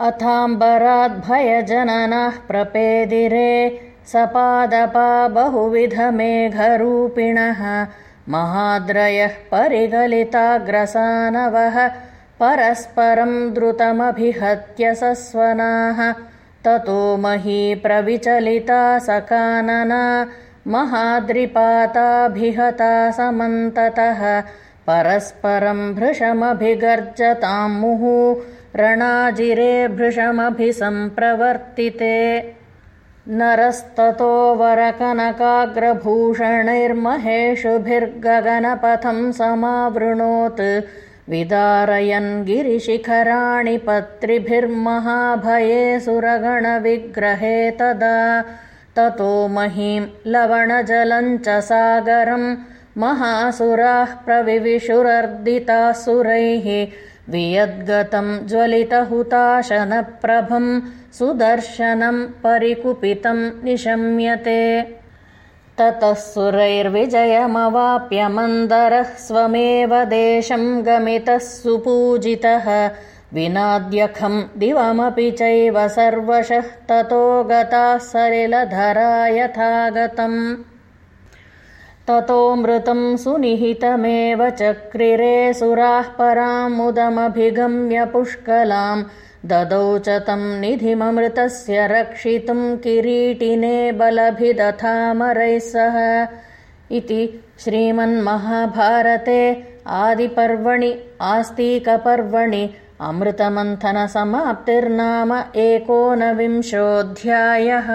अथाम्बराद्भयजननः प्रपेदिरे सपादपा बहुविधमेघरूपिणः महाद्रयः परिगलिताग्रसानवः परस्परं द्रुतमभिहत्य सस्वनाः। ततो मही प्रविचलिता सकानना महाद्रिपाताभिहता समन्ततः। परस्परं भृशमभिगर्जतां मुहुः रणाजिरे भृशमभिसम्प्रवर्तिते। नरस्ततो वरकनकाग्रभूषणैर्महेषुभिर्गगनपथं समावृणोत्। विदारयन् गिरिशिखराणि पत्रिभिर्महाभये सुरगणविग्रहे तदा। ततो महीं लवणजलञ्च सागरं महासुराः प्रविविशुरर्दितासुरैः वियद्गतं ज्वलितहुताशनप्रभं सुदर्शनं परिकुपितं निशम्यते। ततः सुरैर्विजयमवाप्य मन्दरः स्वमेव देशं गमितः सुपूजितः। विनाद्यखं दिवमपि चैव सर्वशः ततो गताः सलिलधरा यथागतम् ततोऽमृतं सुनिहितमेव चक्रिरे सुराः परामुदमभिगम्य पुष्कलां ददौ च तं निधिममृतस्य रक्षितुं किरीटिने बलभिदथामरैः सह। इति श्रीमन्महाभारते आदिपर्वणि आस्तीकपर्वणि अमृतमन्थनसमाप्तिर्नाम एकोनविंशोऽध्यायः